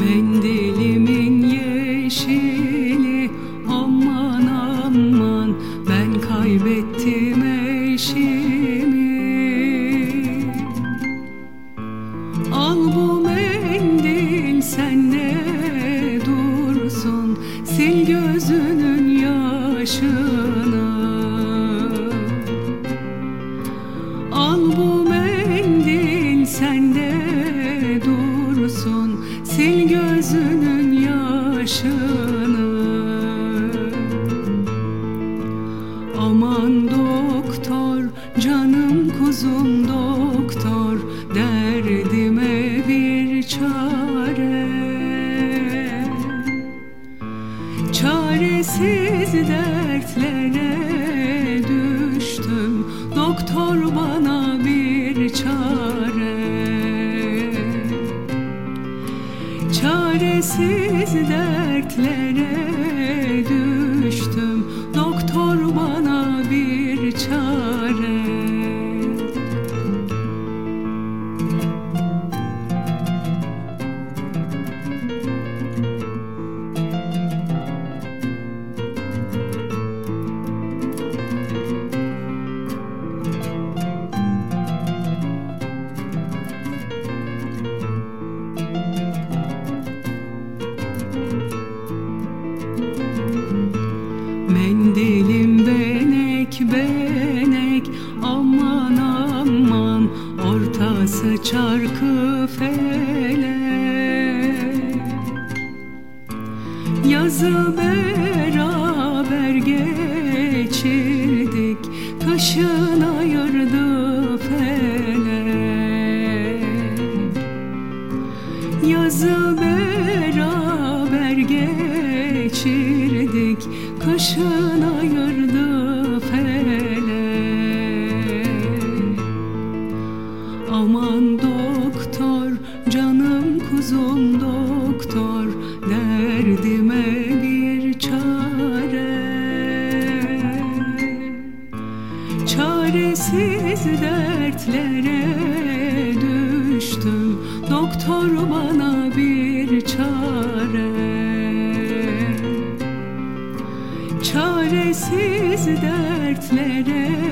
Mendilimin yeşili aman aman ben kaybettim eşimi. Al bu mendil senle dursun? Sil gözünün yaşını. Al bu mendil sende Sil gözünün yaşını. Aman doktor, canım kuzum doktor Derdime bir çare. Çaresiz dertlere düştüm Doktor bana bir çare Çaresiz dertlere düştüm. Doktor bana bir çare benek aman aman ortası çarkı felek. Yazı beraber geçirdik kışın ayırdı felek. Yazı beraber geçirdik Kışın ayırdı doktor Derdime bir çare. Çaresiz dertlere düştüm Doktor bir çare. Çaresiz dertlere